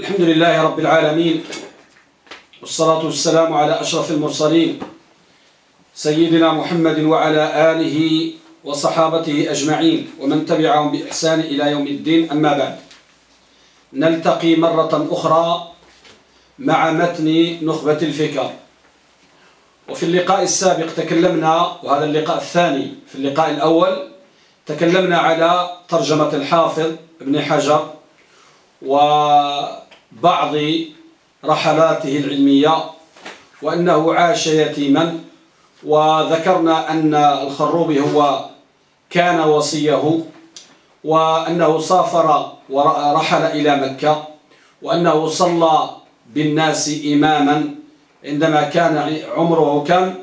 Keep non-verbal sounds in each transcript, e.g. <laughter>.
الحمد لله رب العالمين والصلاة والسلام على أشرف المرسلين سيدنا محمد وعلى آله وصحابته أجمعين ومن تبعهم بإحسان إلى يوم الدين أما بعد. نلتقي مرة أخرى مع متن نخبة الفكر. وفي اللقاء السابق تكلمنا وهذا اللقاء الثاني في اللقاء الأول تكلمنا على ترجمة الحافظ ابن حجر وبعض رحلاته العلمية وأنه عاش يتيما وذكرنا أن الخروبي هو كان وصيه وأنه سافر ورحل إلى مكة وأنه صلى بالناس إماما عندما كان عمره كان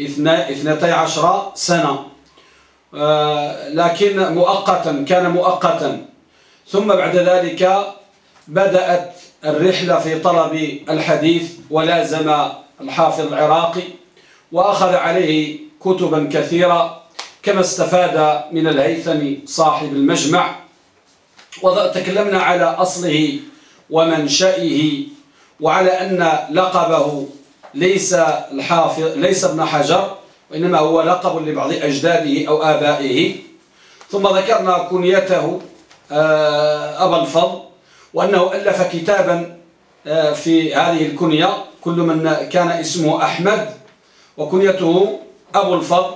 اثنتي عشر سنة. آه، لكن مؤقتا كان مؤقتا. ثم بعد ذلك بدأت الرحلة في طلب الحديث ولازم الحافظ العراقي وأخذ عليه كتبا كثيرة كما استفاد من الهيثمي صاحب المجمع. وتكلمنا على أصله ومنشئه وعلى أن لقبه ليس الحافظ ليس ابن حجر وإنما هو لقب لبعض أجداده أو آبائه. ثم ذكرنا كنيته آه، أبا الفضل وأنه ألف كتابا آه، في هذه الكنية. كل من كان اسمه أحمد وكنيته أبو الفضل.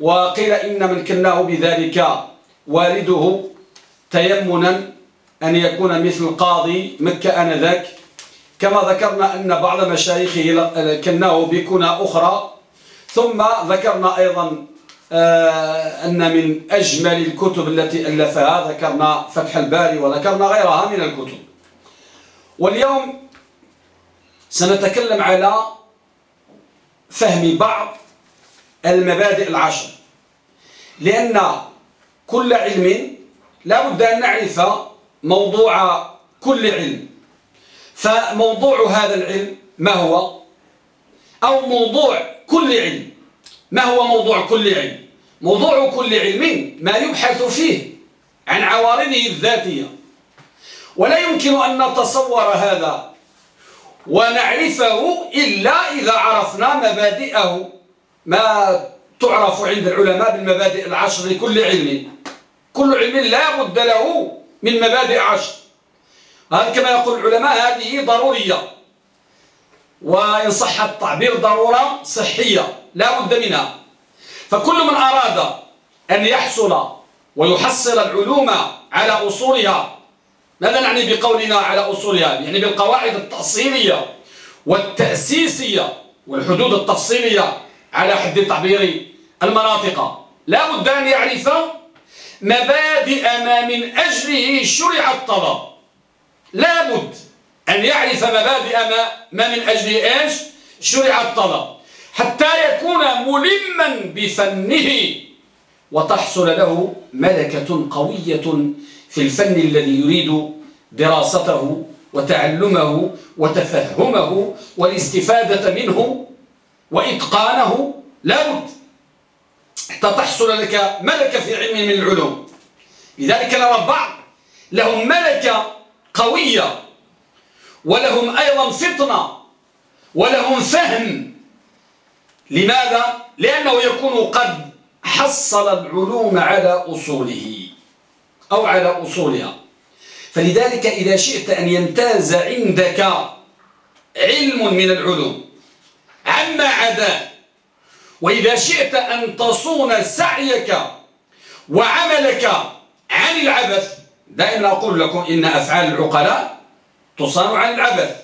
وقيل إن من كناه بذلك والده تيمنا أن يكون مثل قاضي مكة آنذاك. كما ذكرنا أن بعض مشايخه كناه بكنى أخرى. ثم ذكرنا أيضا أن من أجمل الكتب التي ألفها ذكرنا فتح الباري وذكرنا غيرها من الكتب. واليوم سنتكلم على فهم بعض المبادئ العشر. لأن كل علم لا بد أن نعرف موضوع كل علم. فموضوع هذا العلم ما هو؟ أو موضوع كل علم. ما هو موضوع كل علم؟ موضوع كل علم ما يبحث فيه عن عوارضه الذاتية. ولا يمكن أن نتصور هذا ونعرفه إلا إذا عرفنا مبادئه ما تعرف عند العلماء بالمبادئ العشر لكل علم. كل علم لا بد له من مبادئ عشر. هذا كما يقول العلماء هذه ضرورية. وإن صح التعبير ضرورة صحية لا بد منها. فكل من أراد أن يحصل ويحصل العلوم على أصولها ماذا نعني بقولنا على أصولها؟ يعني بالقواعد التأصيلية والتأسيسية والحدود التفصيلية على حد تعبير المناطق. لا بد أن يعرف مبادئ ما من أجله شرع الطلب. لا بد أن يعرف مبادئ ما, ما من أجله إيش؟ شرع الطلب. حتى يكون ملما بفنه. وتحصل له ملكة قوية في الفن الذي يريد دراسته وتعلمه وتفهمه والاستفادة منه وإتقانه. لابد حتى تحصل لك ملكة في علم من العلوم. لذلك نرى البعض لهم ملكة قوية ولهم أيضا فطنة ولهم فهم لماذا؟ لأنه يكون قد حصل العلوم على أصوله أو على أصولها. فلذلك إذا شئت أن يمتاز عندك علم من العلوم عما عداه وإذا شئت أن تصون سعيك وعملك عن العبث دائما أقول لكم إن أفعال العقلاء تصان عن العبث.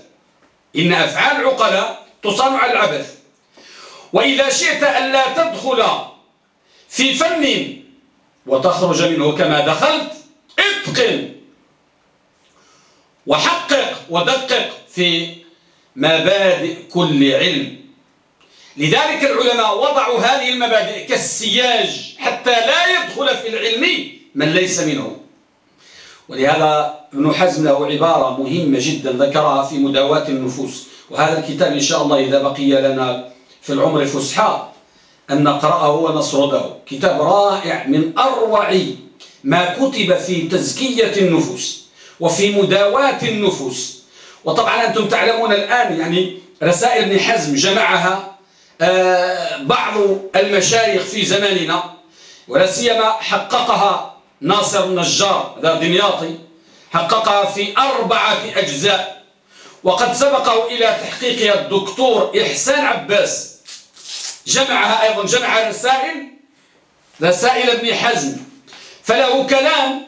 إن أفعال العقلاء تصان عن العبث. وإذا شئت أن لا تدخل في فن وتخرج منه كما دخلت اتقن وحقق ودقق في مبادئ كل علم. لذلك العلماء وضعوا هذه المبادئ كالسياج حتى لا يدخل في العلم من ليس منه. ولهذا ابن حزم له عبارة مهمة جدا ذكرها في مداواة النفوس وهذا الكتاب إن شاء الله إذا بقي لنا في العمر فسحاء أن نقرأه ونسرده كتاب رائع من أروع ما كتب في تزكية النفوس وفي مداواة النفوس. وطبعا أنتم تعلمون الآن يعني رسائل ابن حزم جمعها آه، بعض المشايخ في زماننا ولا سيما حققها ناصر النجار هذا دمياطي حققها في أربعة أجزاء. وقد سبقه إلى تحقيقها الدكتور إحسان عباس جمعها أيضا جمع رسائل رسائل ابن حزم. فله كلام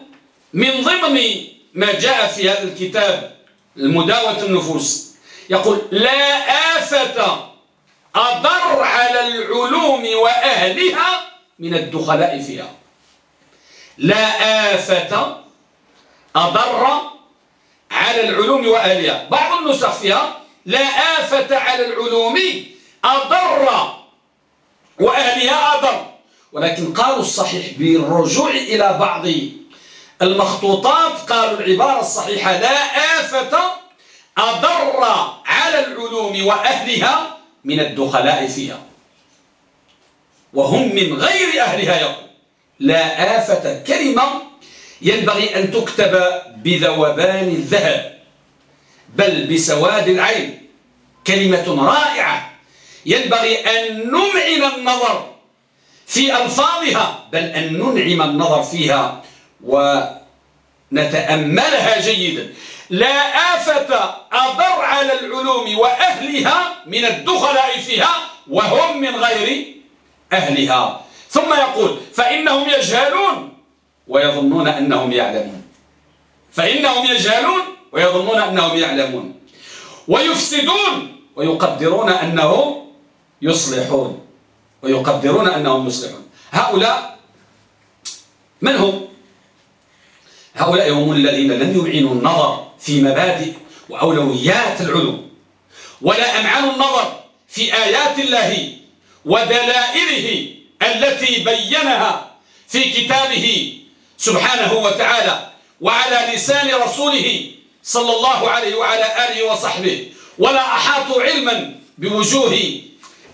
من ضمن ما جاء في هذا الكتاب المداوة النفوس. يقول لا آفة أضر على العلوم وأهلها من الدخلاء فيها. لا آفة أضر على العلوم وأهلها. بعض النسخ فيها لا آفة على العلوم أضر وأهلها أضر ولكن قالوا الصحيح بالرجوع إلى بعض المخطوطات. قالوا العبارة الصحيحة لا آفة أضر على العلوم وأهلها من الدخلاء فيها. وهم من غير أهلها يقول لا آفة كلمة ينبغي أن تكتب بذوبان الذهب بل بسواد العين. كلمة رائعة ينبغي أن نمعن النظر في ألفاظها بل أن ننعم النظر فيها ونتأملها جيدا. لا آفة أضر على العلوم وأهلها من الدخلاء فيها وهم من غير أهلها. ثم يقول فإنهم يجهلون ويظنون أنهم يعلمون. فإنهم يجهلون ويظنون أنهم يعلمون. ويفسدون ويقدرون أنهم يصلحون ويقدرون أنهم يصلحون هؤلاء من هم؟ هؤلاء هم الذين لم يمعنوا النظر في مبادئ وأولويات العلوم ولا أمعنوا النظر في آيات الله ودلائله التي بينها في كتابه سبحانه وتعالى وعلى لسان رسوله صلى الله عليه وعلى آله وصحبه ولا أحاطوا علما بوجوه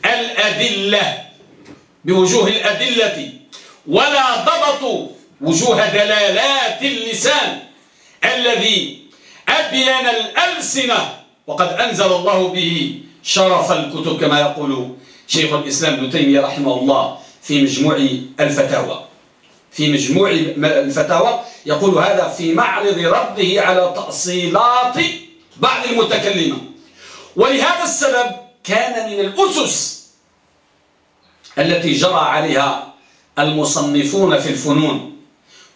الأدلة بوجوه الأدلة ولا ضبطوا وجوه دلالات اللسان الذي أبين الألسنة وقد أنزل الله به شرف الكتب كما يقول شيخ الإسلام ابن تيمية رحمه الله في مجموع الفتاوى. في مجموع الفتاوى يقول هذا في معرض رده على تأصيلات بعض المتكلمة ولهذا السبب كان من الأسس التي جرى عليها المصنفون في الفنون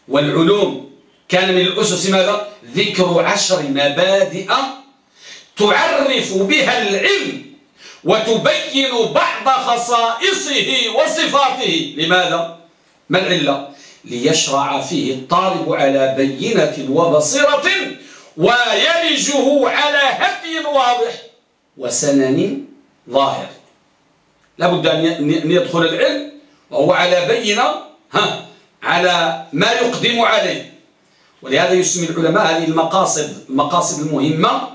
والعلوم كان من الأسس ماذا؟ ذكر عشر مبادئ تعرف بها العلم وتبين بعض خصائصه وصفاته لماذا؟ ما العلة؟ ليشرع فيه الطالب على بينة وبصيرة ويلجه على هدي واضح وسنن ظاهر لابد أن يدخل العلم وهو على بينة ها على ما يقدم عليه. ولهذا يسمي العلماء هذه المقاصد المقاصد المهمة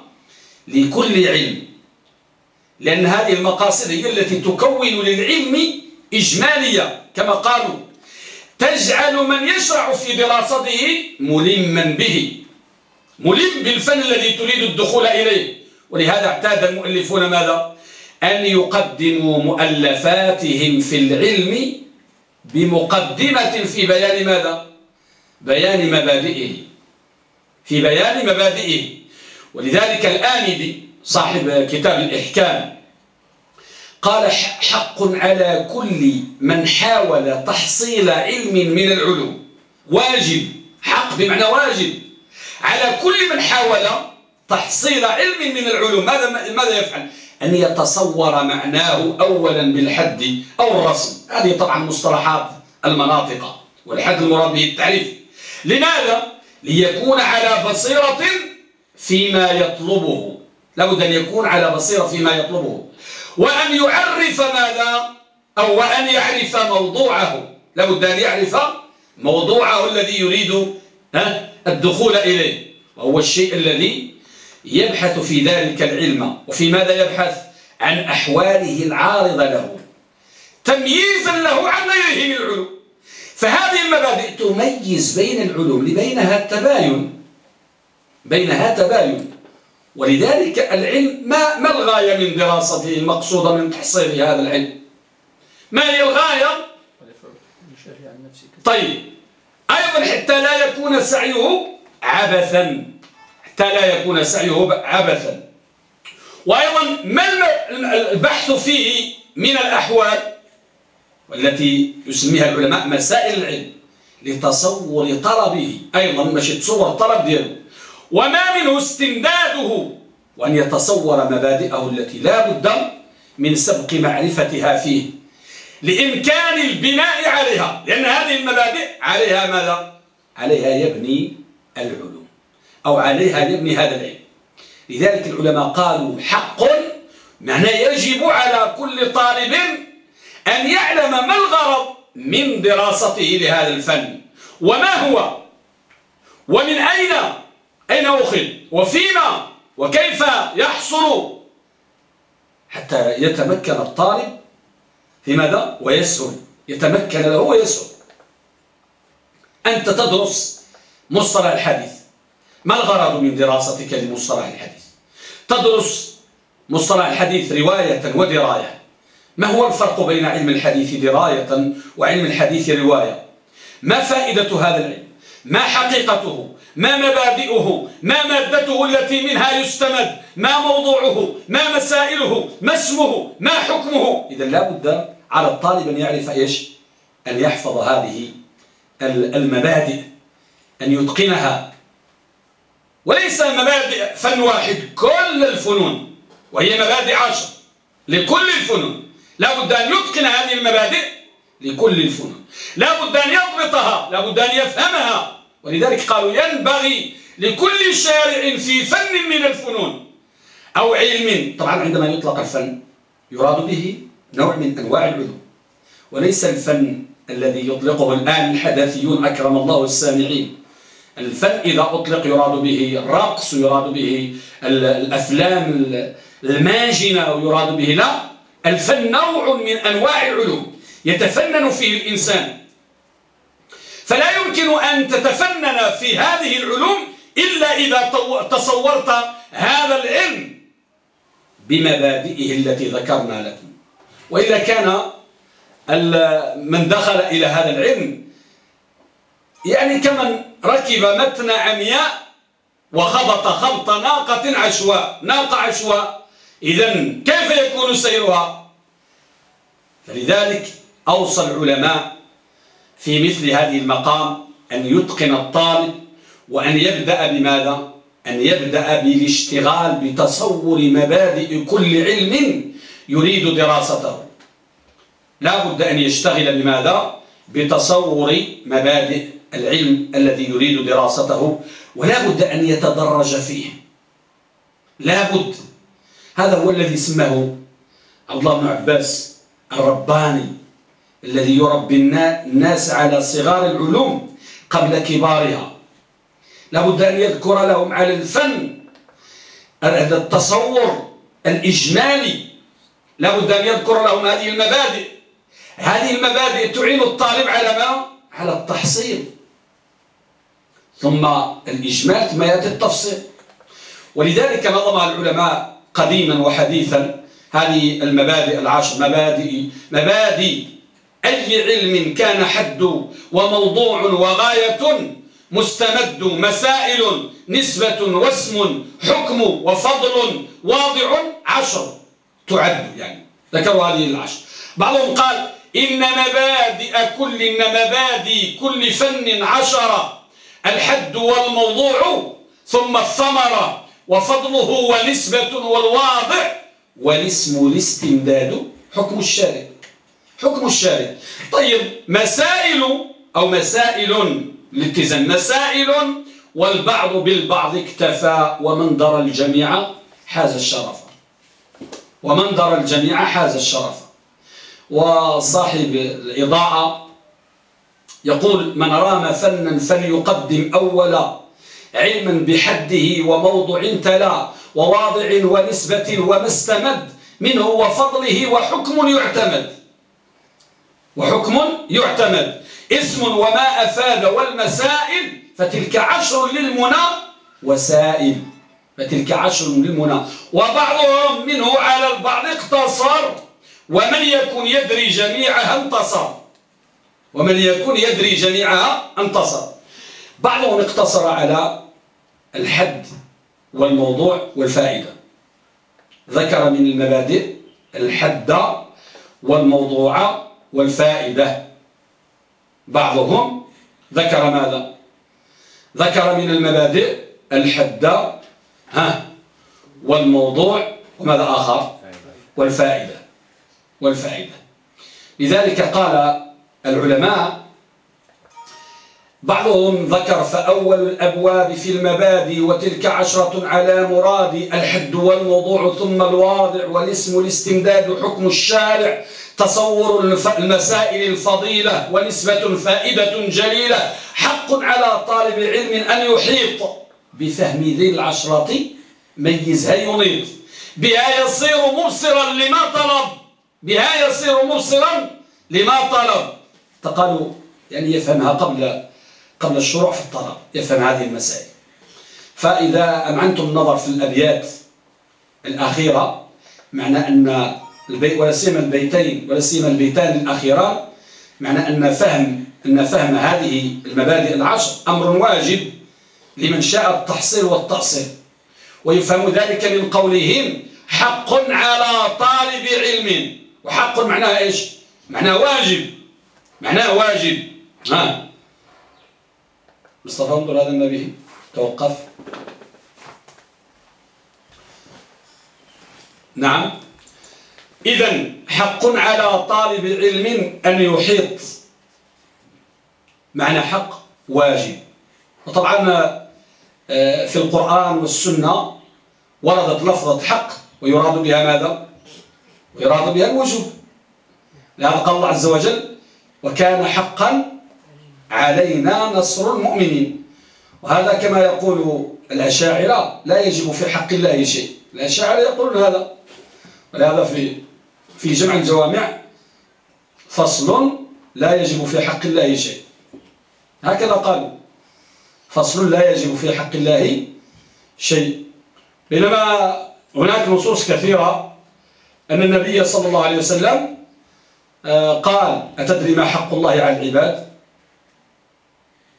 لكل علم. لأن هذه المقاصد هي التي تكون للعلم إجمالية كما قالوا. تجعل من يشرع في دراسته ملما به ملم بالفن الذي تريد الدخول إليه. ولهذا اعتاد المؤلفون ماذا؟ أن يقدموا مؤلفاتهم في العلم بمقدمة في بيان ماذا؟ بيان مبادئه. في بيان مبادئه. ولذلك الآمدي صاحب كتاب الإحكام قال حق على كل من حاول تحصيل علم من العلوم. واجب. حق بمعنى واجب. على كل من حاول تحصيل علم من العلوم. ماذا ماذا يفعل؟ أن يتصور معناه أولا بالحد أو الرسم. هذه طبعا مصطلحات المناطق والحد المراد به التعريف. لماذا؟ ليكون على بصيرة فيما يطلبه. لابد أن يكون على بصيرة فيما يطلبه. وأن يعرف ماذا؟ أو وأن يعرف موضوعه. لابد أن يعرف موضوعه الذي يريد الدخول إليه. وهو الشيء الذي يبحث في ذلك العلم. وفي ماذا يبحث؟ عن أحواله العارضة له. تمييزا له عن غيره من العلوم. فهذه المبادئ تميز بين العلوم لبينها التباين. بينها تباين. ولذلك العلم ما, ما الغاية من دراسته المقصودة من تحصيل هذا العلم؟ ما هي الغاية؟ طيب. أيضا حتى لا يكون سعيه عبثا. حتى لا يكون سعيه عبثا. وأيضا ما البحث فيه من الأحوال والتي يسميها العلماء مسائل العلم لتصور طلبه. أيضا ماشي تصور طلب دياله. وما منه استمداده وأن يتصور مبادئه التي لا بد من سبق معرفتها فيه. لإمكان البناء عليها. لأن هذه المبادئ عليها ماذا؟ عليها يبني العلوم. أو عليها يبني هذا العلم. لذلك العلماء قالوا حق معنى يجب على كل طالب أن يعلم ما الغرض من دراسته لهذا الفن. وما هو؟ ومن أين؟ أين أخذ؟ وفيما؟ وكيف يحصل؟ حتى يتمكن الطالب في ماذا؟ ويسهل. يتمكن له ويسهل. أنت تدرس مصطلح الحديث. ما الغرض من دراستك لمصطلح الحديث؟ تدرس مصطلح الحديث رواية ودراية. ما هو الفرق بين علم الحديث دراية وعلم الحديث رواية؟ ما فائدة هذا العلم؟ ما حقيقته؟ ما مبادئه؟ ما مادته التي منها يستمد؟ ما موضوعه؟ ما مسائله؟ ما اسمه؟ ما حكمه؟ إذا لا بد على الطالب أن يعرف إيش؟ أن يحفظ هذه المبادئ أن يتقنها وليس مبادئ فن واحد كل الفنون وهي مبادئ عشر لكل الفنون. لا بد أن يتقن هذه المبادئ لكل الفنون. لا بد أن يضبطها لا بد أن يفهمها. ولذلك قالوا ينبغي لكل شارع في فن من الفنون أو علم. طبعا عندما يطلق الفن يراد به نوع من أنواع العلوم. وليس الفن الذي يطلقه الآن الحداثيون أكرم الله السامعين. الفن إذا أطلق يراد به الرقص يراد به الأفلام الماجنة ويراد به. لا الفن نوع من أنواع العلوم يتفنن فيه الإنسان. فلا يمكن أن تتفنن في هذه العلوم إلا إذا تصورت هذا العلم بمبادئه التي ذكرنا لكم وإذا كان من دخل إلى هذا العلم يعني كمن ركب متن عمياء وخبط خبط ناقة عشواء. ناقة عشواء. إذا كيف يكون سيرها؟ فلذلك أوصى العلماء في مثل هذه المقام أن يتقن الطالب وأن يبدأ بماذا؟ أن يبدأ بالاشتغال بتصور مبادئ كل علم يريد دراسته. لا بد أن يشتغل بماذا؟ بتصور مبادئ العلم الذي يريد دراسته ولا بد أن يتدرج فيه. لا بد. هذا هو الذي سماه عبد الله بن عباس الرباني الذي يربي الناس على صغار العلوم قبل كبارها. لا بد أن يذكر لهم على الفن هذا التصور الإجمالي. لا بد أن يذكر لهم هذه المبادئ. هذه المبادئ تعين الطالب على ما؟ على التحصيل. ثم الإجمال ثم يأتي التفصيل. ولذلك نظمها العلماء قديما وحديثا هذه المبادئ العشر مبادئ مبادئ أي علم كان حد وموضوع وغاية مستمد مسائل نسبة واسم حكم وفضل واضع عشر تعد يعني. ذكروا هذه العشر. بعضهم قال إن مبادئ كل إن مبادئ كل فن عشرة الحد والموضوع ثم الثمرة وفضله ونسبة والواضع. والاسم الاستمداد حكم الشارع. حكم الشارع. طيب مسائل أو مسائل الاتزان مسائل والبعض بالبعض اكتفى ومن در الجميع حاز الشرف. ومن در الجميع حاز الشرف. وصاحب الإضاءة يقول من رام فنا فليقدم أولا علما بحده وموضع تلا وواضع ونسبة وما استمد منه وفضله وحكم يعتمد. وحكم يعتمد. اسم وما أفاد والمسائل فتلك عشر للمنى وسائل. فتلك عشر للمنى. وبعضهم منه على البعض اقتصر ومن يكن يدري جميعها انتصر. ومن يكن يدري جميعها انتصر. بعضهم اقتصر على الحد والموضوع والفائدة. ذكر من المبادئ الحد والموضوع والفائدة. بعضهم ذكر ماذا؟ ذكر من المبادئ الحد ها والموضوع وماذا آخر؟ والفائدة. والفائدة. لذلك قال العلماء بعضهم ذكر فأول الأبواب في المبادئ وتلك عشرة على مراد الحد والموضوع ثم الواضع والاسم الاستمداد حكم الشارع تصور المسائل الفضيلة ونسبة فائدة جليلة. حق على طالب علم أن يحيط بفهم ذي العشرة ميزها ينيط. بها يصير مبصرا لما طلب بها يصير مبصرا لما طلب. فقالوا يعني يفهمها قبل قبل الشروع في الطلب يفهم هذه المسائل. فإذا أمعنتم النظر في الأبيات الأخيرة معنى أن البيت ولا سيما البيتين ولا سيما البيتان الأخيران معنى أن فهم أن فهم هذه المبادئ العشر أمر واجب لمن شاء التحصيل والتأصيل ويفهم ذلك من قولهم حق على طالب علم. وحق معناها إيش؟ معناه واجب. معناه واجب. ها. مصطفى انظر هذا النبي. توقف. نعم. إذا حق على طالب علم أن يحيط. معنى حق واجب. وطبعا آه، في القرآن والسنة وردت لفظة حق ويراد بها ماذا؟ ويراد بها الوجوب. لهذا قال الله عز وجل وكان حقا علينا نصر المؤمنين. وهذا كما يقول الأشاعرة لا يجب في حق الله شيء. الأشاعرة يقولون هذا ولهذا في في جمع الجوامع فصل لا يجب في حق الله شيء. هكذا قالوا فصل لا يجب في حق الله شيء. بينما هناك نصوص كثيرة أن النبي صلى الله عليه وسلم قال أتدري ما حق الله على العباد؟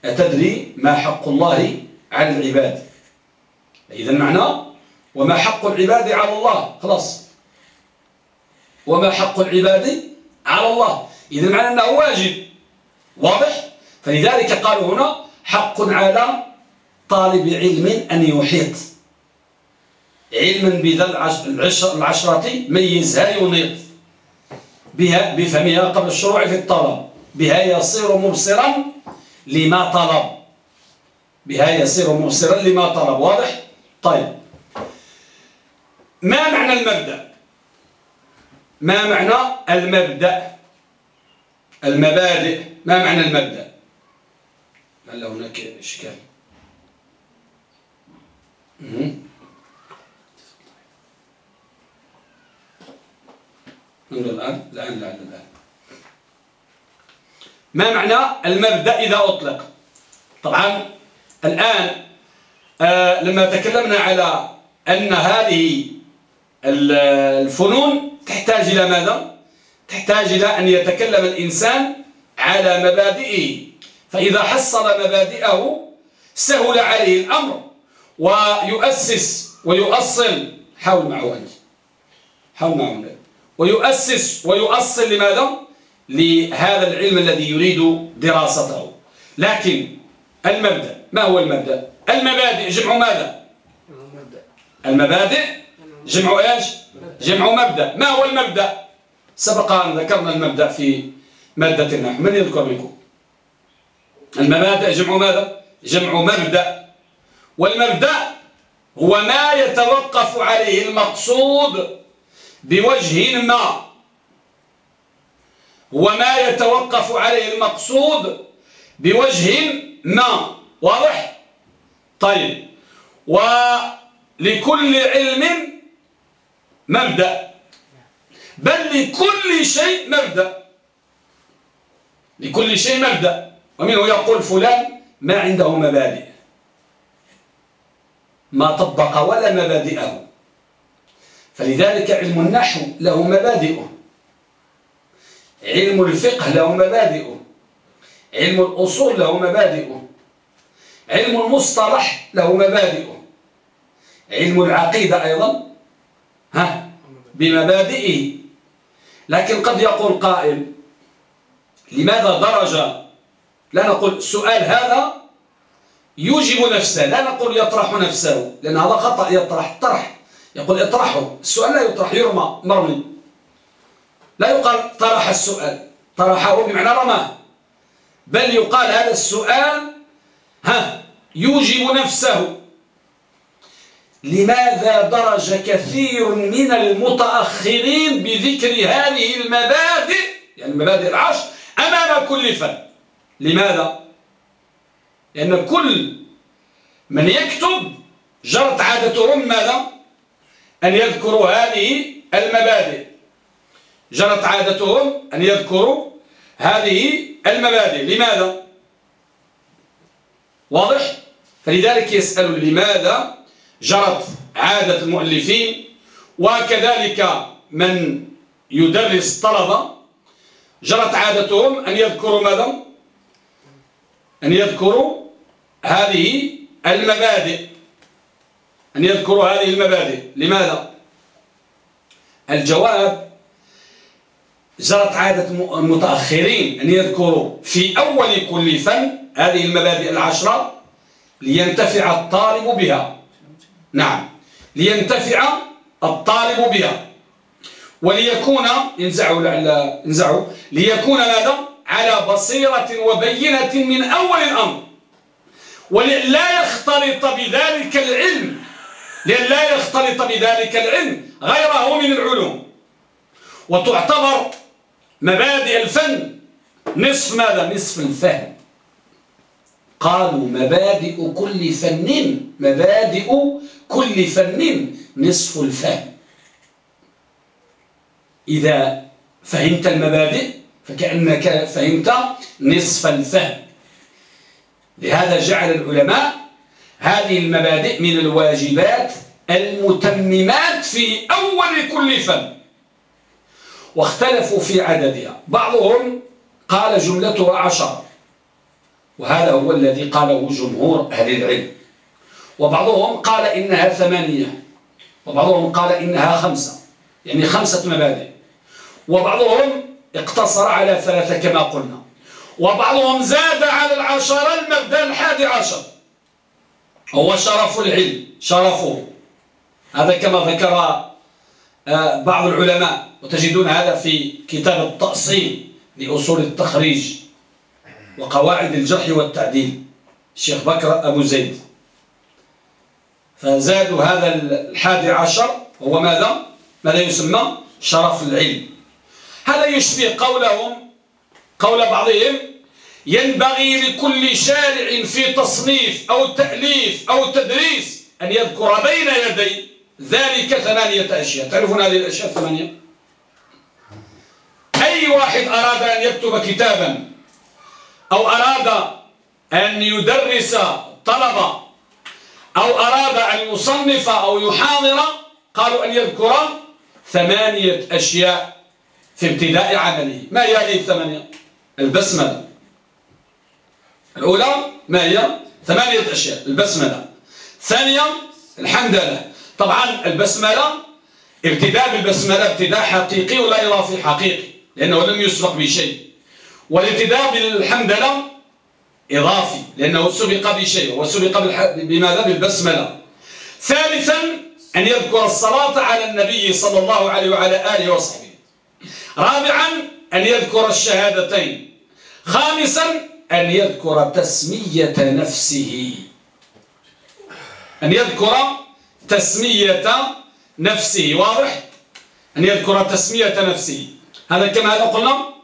أتدري ما حق الله على العباد. إذا معنى وما حق العباد على الله. خلاص. وما حق العباد على الله. إذا معنى أنه واجب. واضح؟ فلذلك قالوا هنا حق على طالب علم أن يحيط. علما بذا العشرة ميزها ينيط؟ بها بفهمها قبل الشروع في الطلب. بها يصير مبصرا لما طلب. بها يصير مبصرا لما طلب. واضح؟ طيب. ما معنى المبدأ؟ ما معنى المبدأ؟ المبادئ. ما معنى المبدأ؟ هل هناك إشكال؟ الآن الآن لعل الآن ما معنى المبدأ إذا أطلق؟ طبعا الآن آه لما تكلمنا على أن هذه الفنون تحتاج إلى ماذا؟ تحتاج إلى أن يتكلم الإنسان على مبادئه. فإذا حصل مبادئه سهل عليه الأمر ويؤسس ويؤصل. حول معه أنت. حول معه ويؤسس ويؤصل لماذا؟ لهذا العلم الذي يريد دراسته لكن المبدأ ما هو المبدأ؟ المبادئ جمع ماذا؟ المبادئ جمع إيش؟ جمع مبدأ ما هو المبدأ؟ سبق أن ذكرنا المبدأ في مادة النحو من يذكر منكم؟ المبادئ جمع ماذا؟ جمع مبدأ والمبدأ هو ما يتوقف عليه المقصود بوجه ما. وما يتوقف عليه المقصود بوجه ما. واضح؟ طيب. ولكل علم مبدأ. بل لكل شيء مبدأ. لكل شيء مبدأ. ومنه يقول فلان ما عنده مبادئ. ما طبق ولا مبادئه. فلذلك علم النحو له مبادئه. علم الفقه له مبادئه. علم الأصول له مبادئه. علم المصطلح له مبادئه. علم العقيدة أيضا ها بمبادئه. لكن قد يقول قائل لماذا درج؟ لا نقول السؤال هذا يوجب نفسه لا نقول يطرح نفسه لأن هذا خطأ يطرح طرح. يقول اطرحه. السؤال لا يطرح. يرمى. مرمي. لا يقال طرح السؤال. طرحه بمعنى رماه بل يقال هذا السؤال ها يوجب نفسه. لماذا درج كثير من المتأخرين بذكر هذه المبادئ؟ يعني المبادئ العشر أمام كل فن. لماذا؟ لأن كل من يكتب جرت عادتهم ماذا؟ أن يذكروا هذه المبادئ جرت عادتهم أن يذكروا هذه المبادئ لماذا؟ واضح؟ فلذلك يسأل لماذا جرت عادة المؤلفين وكذلك من يدرس طلبة جرت عادتهم أن يذكروا ماذا؟ أن يذكروا هذه المبادئ أن يذكروا هذه المبادئ. لماذا؟ الجواب جرت عادة المتأخرين أن يذكروا في أول كل فن هذه المبادئ العشرة لينتفع الطالب بها. نعم. لينتفع الطالب بها. وليكون ينزعوا لعل ينزعوا ليكون ماذا؟ على بصيرة وبينة من أول الأمر. وللا يختلط بذلك العلم لئلا يختلط بذلك العلم غيره من العلوم. وتعتبر مبادئ الفن نصف ماذا؟ نصف الفهم. قالوا مبادئ كل فن مبادئ كل فن نصف الفهم. إذا فهمت المبادئ فكأنك فهمت نصف الفهم. لهذا جعل العلماء هذه المبادئ من الواجبات المتممات في أول كل فن. واختلفوا في عددها. بعضهم قال جملتها عشر وهذا هو الذي قاله جمهور أهل العلم. وبعضهم قال إنها ثمانية وبعضهم قال إنها خمسة يعني خمسة مبادئ. وبعضهم اقتصر على ثلاثة كما قلنا. وبعضهم زاد على العشرة المبدأ الحادي عشر. هو شرف العلم شرفه هذا كما ذكر آه، بعض العلماء وتجدون هذا في كتاب التأصيل لأصول التخريج وقواعد الجرح والتعديل الشيخ بكر أبو زيد فزادوا هذا الحادي عشر هو ماذا؟ ماذا يسمى؟ شرف العلم هذا يشبه قولهم قول بعضهم ينبغي لكل شارع في تصنيف أو تأليف أو تدريس أن يذكر بين يدي ذلك ثمانية أشياء. تعرفون هذه الأشياء ثمانية أي واحد أراد أن يكتب كتابا أو أراد أن يدرس طلبة أو أراد أن يصنف أو يحاضر قالوا أن يذكر ثمانية أشياء في ابتداء عمله. ما هي هذه الثمانية؟ البسملة. الأولى ما هي؟ ثمانية أشياء البسملة. ثانيا الحمدلة. طبعا البسملة ابتداء بالبسملة ابتداء حقيقي ولا إضافي حقيقي لأنه لم يسبق بشيء والابتداء بالحمدلة إضافي لأنه سبق بشيء وسبق بماذا؟ بالبسملة. ثالثا أن يذكر الصلاة على النبي صلى الله عليه وعلى آله وصحبه. رابعا أن يذكر الشهادتين. خامسا أن يذكر تسمية نفسه. أن يذكر تسمية نفسه. واضح؟ أن يذكر تسمية نفسه. هذا كما هذا قلنا؟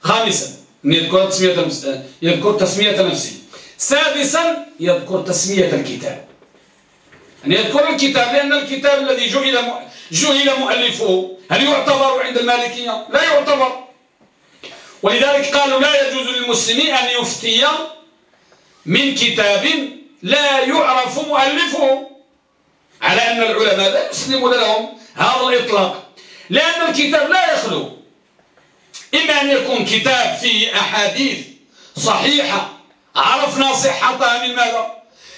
خامسا. أن يذكر تسمية نفسه يذكر تسمية نفسه. سادسا يذكر تسمية الكتاب. أن يذكر الكتاب لأن الكتاب الذي جعل جعل مؤلفه هل يعتبر عند المالكية؟ لا يعتبر. ولذلك قالوا لا يجوز للمسلمين أن يفتي من كتاب لا يعرف مؤلفه على أن العلماء لا يسلمون لهم هذا الإطلاق. لأن الكتاب لا يخلو. إما أن يكون كتاب فيه أحاديث صحيحة عرفنا صحتها من ماذا؟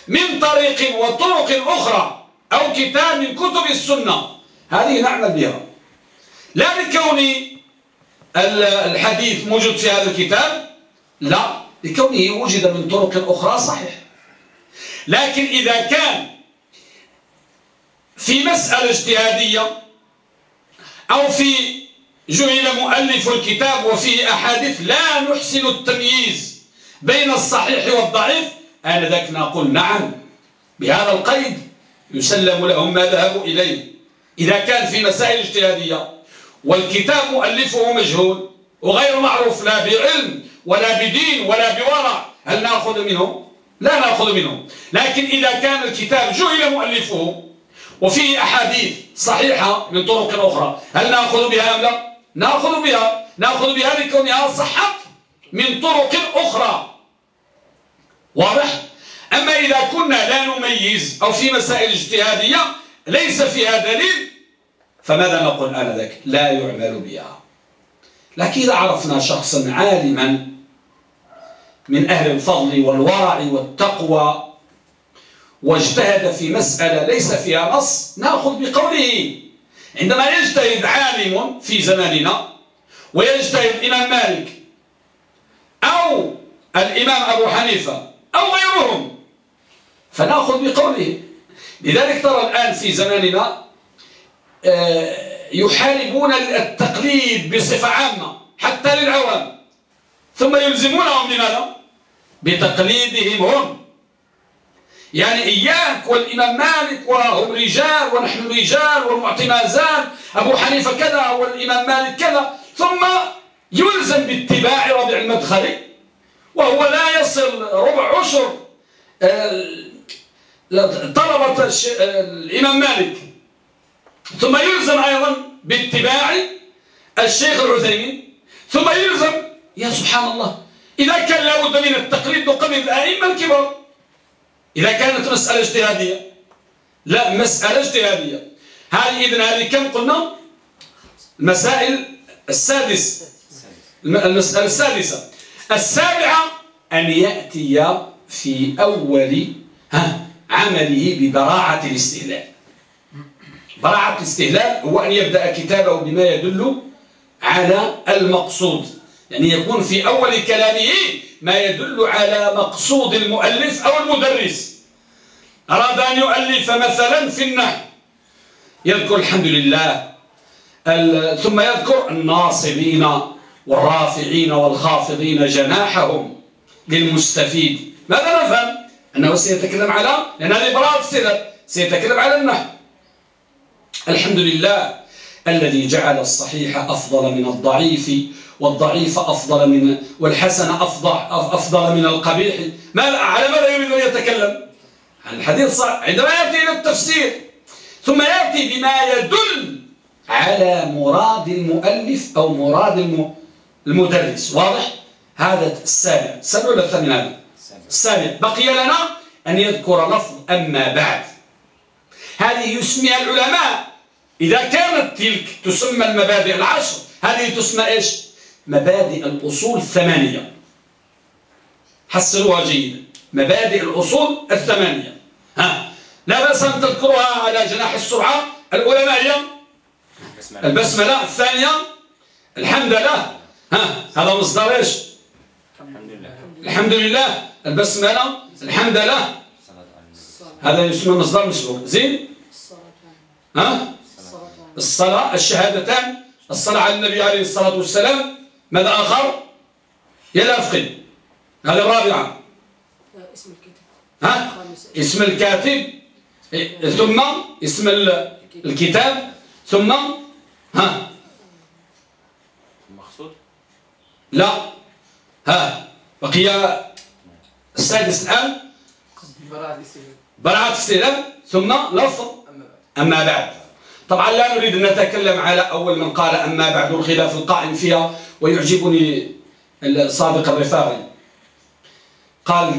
من طريق وطرق أخرى أو كتاب من كتب السنة. هذه نعمل بها. لا لكون الحديث موجود في هذا الكتاب؟ لا. لكونه وجد من طرق أخرى صحيح. لكن إذا كان في مسألة اجتهادية أو في جعل مؤلف الكتاب وفيه أحاديث لا نحسن التمييز بين الصحيح والضعيف آنذاك نقول نعم. بهذا القيد يسلم لهم ما ذهبوا إليه. إذا كان في مسائل اجتهادية والكتاب مؤلفه مجهول وغير معروف لا بعلم ولا بدين ولا بورع هل نأخذ منه؟ لا نأخذ منه لكن إذا كان الكتاب جهل مؤلفه وفيه أحاديث صحيحة من طرق أخرى هل نأخذ بها أم لا؟ نأخذ بها نأخذ بها لكونها صحت من طرق أخرى واضح؟ أما إذا كنا لا نميز أو في مسائل اجتهادية ليس فيها دليل فماذا نقول آنذاك؟ لا يعمل بها. لكن إذا عرفنا شخصا عالما من أهل الفضل والورع والتقوى واجتهد في مسألة ليس فيها نص نأخذ بقوله عندما يجتهد عالم في زماننا ويجتهد الإمام مالك أو الإمام أبو حنيفة أو غيرهم فنأخذ بقوله. لذلك ترى الآن في زماننا يحاربون التقليد بصفة عامة حتى للعوام ثم يلزمونهم لماذا؟ بتقليدهم هم. يعني إياك والإمام مالك وهم رجال ونحن رجال والمعتمازان أبو حنيفة كذا والإمام مالك كذا. ثم يلزم باتباع ربع المدخلي وهو لا يصل ربع عشر آه، طلبة الإمام مالك. ثم يلزم أيضا باتباع الشيخ العثيمين. ثم يلزم يا سبحان الله إذا كان لابد من التقليد نقلد الأئمة الكبار. إذا كانت مسألة اجتهادية. لا مسألة اجتهادية. هذه إذن هذه كم قلنا؟ المسائل السادس. المسألة السادسة. السابعة أن يأتي في أول عمله ببراعة الاستهلال براعة الاستهلال هو أن يبدأ كتابه بما يدل على المقصود. يعني يكون في أول كلامه ما يدل على مقصود المؤلف أو المدرس. أراد أن يؤلف مثلا في النحو. يذكر الحمد لله ثم يذكر الناصبين والرافعين والخافضين جناحهم للمستفيد. ماذا نفهم؟ أنه سيتكلم على لأن هذه براءة سيتكلم على النحو. الحمد لله الذي جعل الصحيح أفضل من الضعيف والضعيف أفضل من والحسن أفضل, أفضل من القبيح. ما على ماذا يريد أن يتكلم. عن الحديث صح عندما يأتي إلى التفسير ثم يأتي بما يدل على مراد المؤلف أو مراد المدرس. واضح؟ هذا السابع. السابع ولا الثامن هذا؟ السابع بقي لنا أن يذكر لفظ أما بعد. هذه يسميها العلماء إذا كانت تلك تسمى المبادئ العشر هذه تسمى إيش؟ مبادئ الأصول الثمانية. حصلوها جيدا. مبادئ الأصول الثمانية. ها؟ لا بأس أن تذكرها على جناح السرعة. الأولى ما هي؟ البسملة. الثانية؟ الحمد لله. ها؟ هذا مصدر إيش؟ الحمد لله. الحمد لله. البسملة. الحمد لله. هذا يسمى مصدر مسبوق زين؟ ها؟ الصلاة الشهادتان الصلاة على النبي عليه الصلاة والسلام. ماذا آخر؟ يا أفقد. هذه الرابعة اسم الكاتب. ها؟ اسم الكاتب. ثم اسم الكتاب. ثم ها. المقصود؟ لا. ها. بقي السادس الآن. براعة الاستهلال ثم لفظ أما بعد. طبعا لا نريد أن نتكلم على أول من قال أما بعد الخلاف القائم فيها ويعجبني الصادق الرفاعي. قال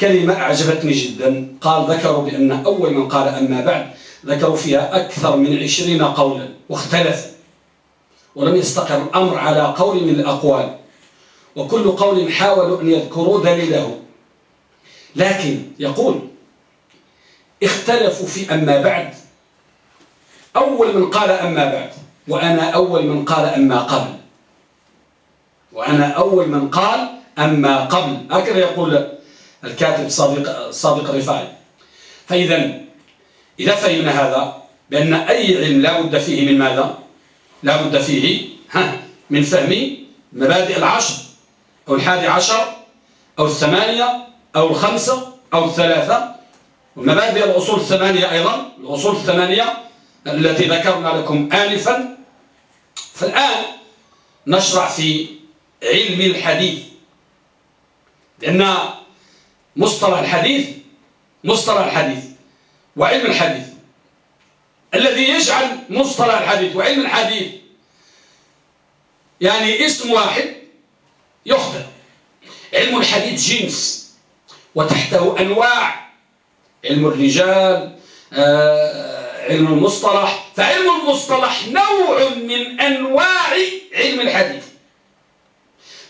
كلمة أعجبتني جدا. قال ذكروا بأن أول من قال أما بعد ذكروا فيها أكثر من عشرين قولا واختلفوا ولم يستقر الأمر على قول من الأقوال. وكل قول حاولوا أن يذكروا دليله. لكن يقول اختلفوا في أما بعد أول من قال أما بعد وأنا أول من قال أما قبل. وأنا أول من قال أما قبل. هكذا يقول الكاتب صادق, صادق الرفاعي فإذا إذا فهمنا هذا بأن أي علم لا بد فيه من ماذا؟ لا بد فيه ها من فهم مبادئ العشر أو الحادي عشر أو الثمانية أو الخمسة أو الثلاثة. ومبادئ الأصول الثمانية أيضا. الأصول الثمانية التي ذكرنا لكم آنفا. فالآن نشرع في علم الحديث. لأن مصطلح الحديث مصطلح الحديث وعلم الحديث. الذي يجعل مصطلح الحديث وعلم الحديث يعني اسم واحد يخطئ علم الحديث جنس وتحته أنواع. علم الرجال آه، علم المصطلح فعلم المصطلح نوع من أنواع علم الحديث.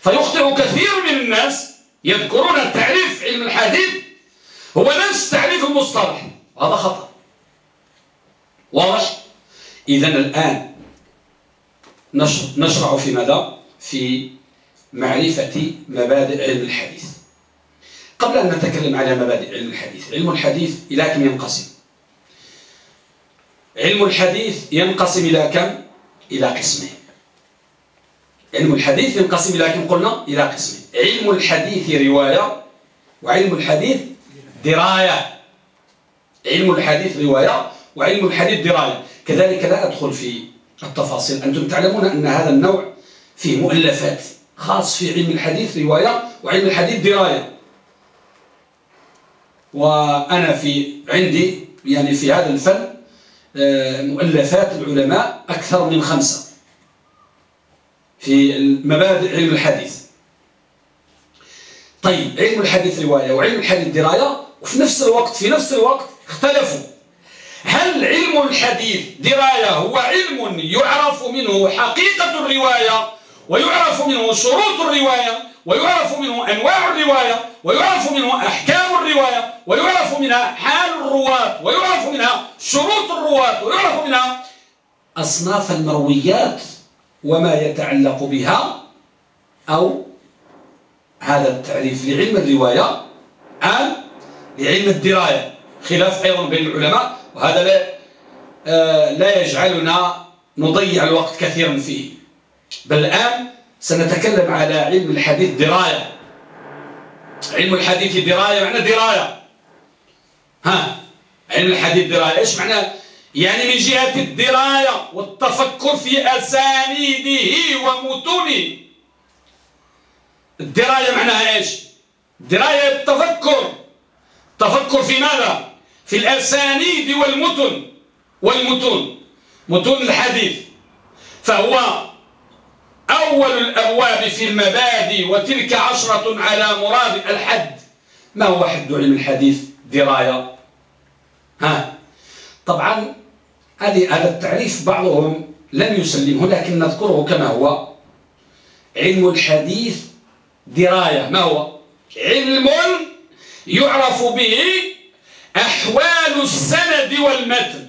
فيخطئ كثير من الناس يذكرون تعريف علم الحديث هو نفس تعريف المصطلح. هذا خطأ. واضح؟ إذا الآن نشرع في ماذا؟ في معرفة مبادئ علم الحديث. قبل أن نتكلم على مبادئ علم الحديث علم الحديث إلى كم ينقسم؟ علم الحديث ينقسم إلى كم؟ إلى قسمين. علم الحديث ينقسم إلى كم قلنا؟ إلى قسمين. علم الحديث رواية وعلم الحديث دراية. علم الحديث رواية وعلم الحديث دراية. كذلك لا أدخل في التفاصيل. أنتم تعلمون أن هذا النوع فيه مؤلفات خاص في علم الحديث رواية وعلم الحديث دراية. وأنا في عندي يعني في هذا الفن مؤلفات العلماء أكثر من خمسة في مبادئ علم الحديث طيب علم الحديث رواية وعلم الحديث دراية وفي نفس الوقت في نفس الوقت اختلفوا. هل علم الحديث دراية هو علم يعرف منه حقيقة الرواية ويعرف منه شروط الرواية؟ ويعرف منه أنواع الرواية ويعرف منه أحكام الرواية ويعرف منها حال الرواة ويعرف منها شروط الرواة ويعرف منها أصناف المرويات وما يتعلق بها أو هذا التعريف لعلم الرواية عن لعلم الدراية. خلاف أيضا بين العلماء وهذا لا, آه لا يجعلنا نضيع الوقت كثيرا فيه. بل الآن سنتكلم على علم الحديث دراية. علم الحديث دراية معنى دراية. ها؟ علم الحديث دراية. إيش معنى يعني من جهة الدراية والتفكر في أسانيده ومتونه. الدراية معناها إيش؟ دراية التفكر. تفكر في ماذا؟ في الأسانيد والمتن والمتون. متون الحديث. فهو أول الأبواب في المبادئ وتلك عشرة على مراد الحد. ما هو حد علم الحديث؟ دراية. ها؟ طبعا هذه هذا التعريف بعضهم لم يسلمه لكن نذكره كما هو. علم الحديث دراية. ما هو؟ علم يعرف به أحوال السند والمتن.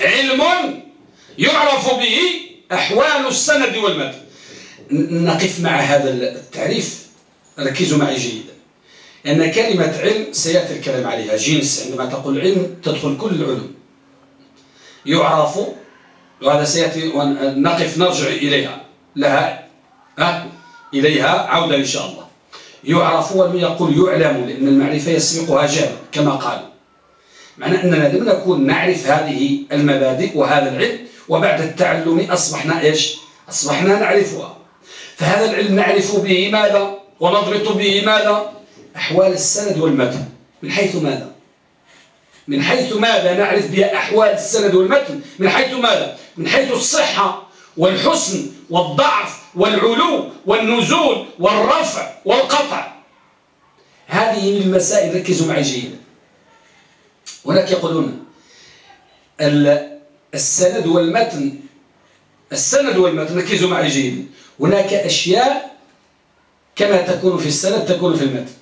علم يعرف به أحوال السند والمتن. نقف مع هذا التعريف. ركزوا معي جيدا. لأن كلمة علم سيأتي الكلام عليها. جنس عندما تقول علم تدخل كل العلوم. يعرف وهذا سيأتي ونقف نرجع إليها. لها أه؟ إليها عودة إن شاء الله. يعرف ولم يقول يعلم لأن المعرفة يسبقها جهل كما قالوا معنى أننا لم نكن نعرف هذه المبادئ وهذا العلم وبعد التعلم أصبحنا إيش؟ أصبحنا نعرفها. فهذا العلم نعرف به ماذا؟ ونضبط به ماذا؟ أحوال السند والمتن. من حيث ماذا؟ من حيث ماذا نعرف بها أحوال السند والمتن؟ من حيث ماذا؟ من حيث الصحة والحسن والضعف والعلو والنزول والرفع والقطع. هذه من المسائل ركزوا معي جيدا. هناك يقولون السند والمتن. السند والمتن ركزوا معي جيدا هناك أشياء كما تكون في السند تكون في المتن.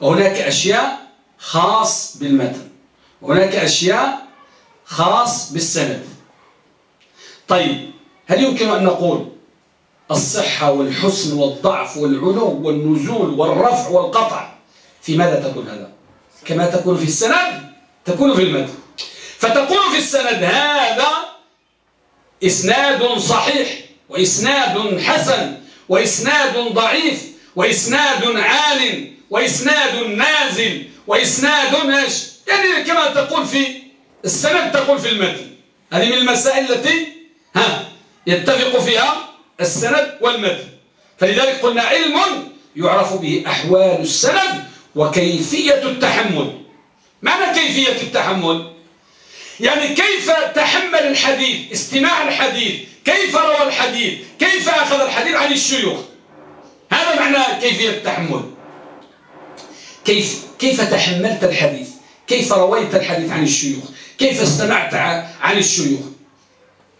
وهناك أشياء خاص بالمتن. وهناك أشياء خاص بالسند. طيب هل يمكن أن نقول الصحة والحسن والضعف والعلو والنزول والرفع والقطع في ماذا تكون هذا؟ كما تكون في السند تكون في المتن. فتقول في السند هذا إسناد صحيح وإسناد حسن وإسناد ضعيف وإسناد عال وإسناد نازل وإسناد إيش؟ يعني كما تقول في السند تقول في المتن. هذه من المسائل التي ها يتفق فيها السند والمتن. فلذلك قلنا علم يعرف به أحوال السند وكيفية التحمل. معنى كيفية التحمل؟ يعني كيف تحمل الحديث استماع الحديث؟ كيف روى الحديث؟ كيف أخذ الحديث عن الشيوخ؟ هذا معنى كيفية التحمل. كيف كيف تحملت الحديث؟ كيف رويت الحديث عن الشيوخ؟ كيف استمعت عن الشيوخ؟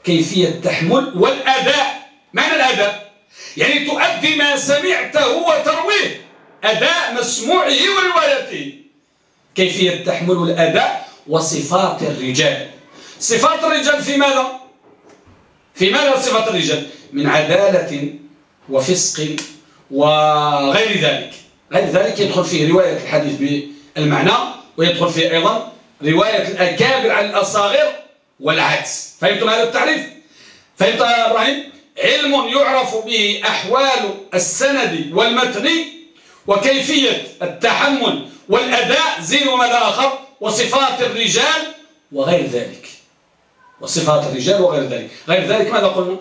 كيفية التحمل والأداء. معنى الأداء؟ يعني تؤدي ما سمعته وترويه. أداء مسموعه وروايته كيفية التحمل والأداء؟ وصفات الرجال صفات الرجال في ماذا؟ في ماذا صفات الرجال؟ من عدالة وفسق وغير ذلك غير ذلك يدخل فيه رواية الحديث بالمعنى ويدخل فيه أيضا رواية الأكابر عن الأصاغر والعكس فهمتم هذا التعريف؟ فهمت يا إبراهيم؟ علم يعرف به أحوال السند والمتن وكيفية التحمل والأداء زين وماذا آخر وصفات الرجال وغير ذلك. وصفات الرجال وغير ذلك. غير ذلك ماذا قلنا؟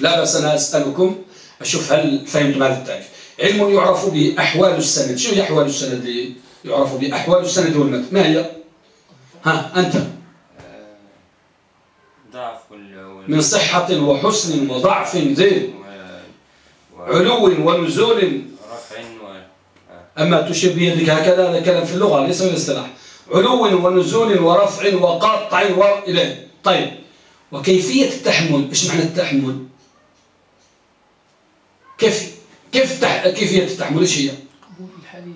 لا بس أنا أسألكم أشوف هل فهمتم هذا التعريف. علم يعرف به أحوال السند. شو هي أحوال السند؟ اللي يعرف به أحوال السند والمتن. ما هي؟ ها أنت. ضعف من صحة وحسن وضعف زين علو ونزول أما تشير بيدك هكذا هذا كلام في اللغة ليس من الاصطلاح. علو ونزول ورفع وقطع وإليه طيب. وكيفية التحمل؟ إيش معنى التحمل؟ كيف كيف تح... كيفية التحمل؟ إيش هي؟ قبول الحديث.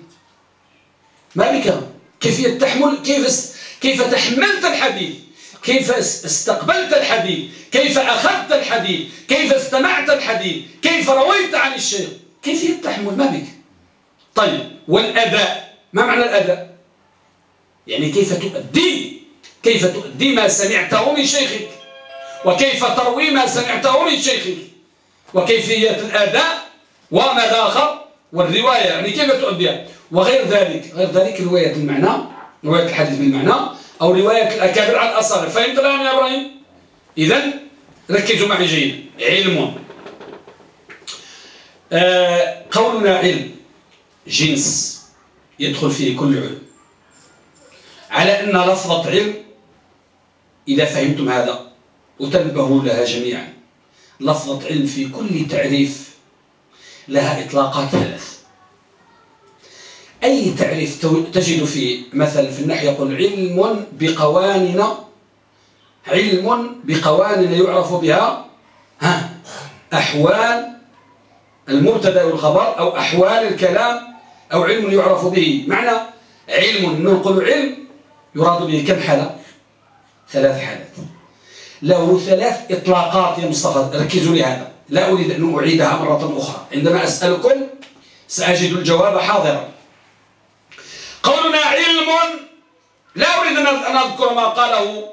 ما بك؟ كيفية التحمل؟ كيف كيف تحملت الحديث؟ كيف استقبلت الحديث؟ كيف أخذت الحديث؟ كيف استمعت الحديث؟ كيف رويت عن الشيخ؟ كيفية التحمل؟ ما بك. طيب والأداء ما معنى الأداء يعني كيف تؤدي؟ كيف تؤدي ما سمعته من شيخك؟ وكيف تروي ما سمعته من شيخك؟ وكيفية الأداء وماذا آخر والرواية يعني كيف تؤديها وغير ذلك غير ذلك رواية المعنى رواية الحديث بالمعنى أو رواية الأكابر عن الأصابع فهمت الآن يا إبراهيم؟ إذا ركزوا معي جيد. علم. آه قولنا علم. جنس يدخل فيه كل علم. على أن لفظة علم إذا فهمتم هذا وتنبهوا لها جميعا. لفظة علم في كل تعريف لها إطلاقات ثلاث. أي تعريف تجد فيه مثلا في النحو يقول علم بقوانين علم بقوانين يعرف بها ها أحوال المبتدأ والخبر أو أحوال الكلام أو علم يعرف به. معنى علم ننقل علم يراد به كم حالة؟ ثلاث حالات. له ثلاث إطلاقات يا مصطفى ركزوا لي هذا. لا أريد أن أعيدها مرة أخرى. عندما أسألكم سأجد الجواب حاضرا. قولنا علم. لا أريد أن أذكر ما قاله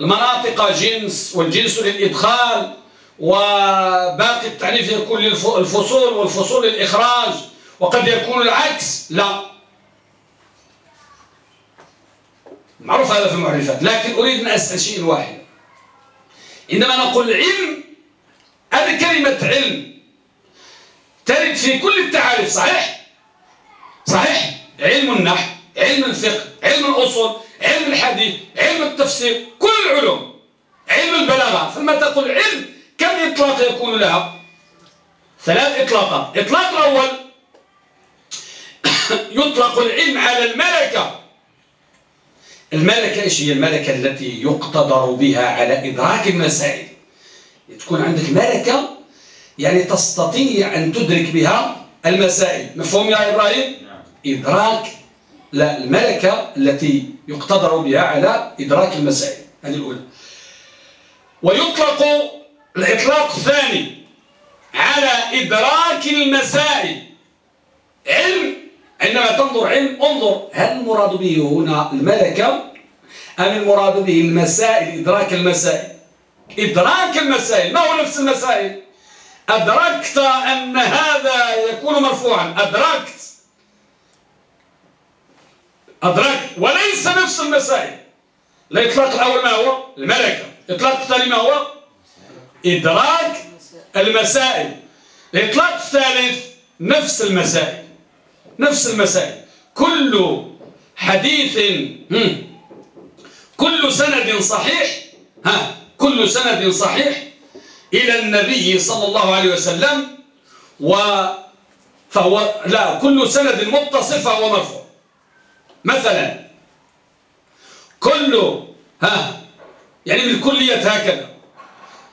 المناطق جنس والجنس للإدخال وباقي التعريف يكون للفصول والفصول للإخراج. وقد يكون العكس لا. معروف هذا في المعرفات لكن أريد أن أسأل شيء واحد. عندما نقول علم هذه كلمة علم. ترد في كل التعاريف صحيح؟ صحيح. علم النحو علم الفقه علم الأصول علم الحديث علم التفسير كل العلوم. علم البلاغة ثم تقول علم كم إطلاق يكون لها؟ ثلاث إطلاقات. إطلاق الأول <laughs> يطلق العلم على الملكة. الملكة إيش هي؟ الملكة التي يقتدر بها على إدراك المسائل. تكون عندك ملكة يعني تستطيع أن تدرك بها المسائل. مفهوم يا إبراهيم؟ نعم. إدراك لا الملكة التي يقتدر بها على إدراك المسائل. هذه الأولى. ويطلق الإطلاق الثاني على إدراك المسائل. علم عندما تنظر علم انظر هل المراد به هنا الملكة أم المراد به المسائل إدراك المسائل؟ إدراك المسائل ما هو نفس المسائل؟ أدركت أن هذا يكون مرفوعا أدركت. أدركت وليس نفس المسائل. الإطلاق الأول ما هو؟ الملكة الإطلاق الثاني ما هو؟ إدراك المسائل. الإطلاق الثالث نفس المسائل. نفس المسائل. كل حديث كل سند صحيح ها كل سند صحيح إلى النبي صلى الله عليه وسلم و فهو لا كل سند متصل فهو مرفوع. مثلا كل ها يعني من الكلية هكذا.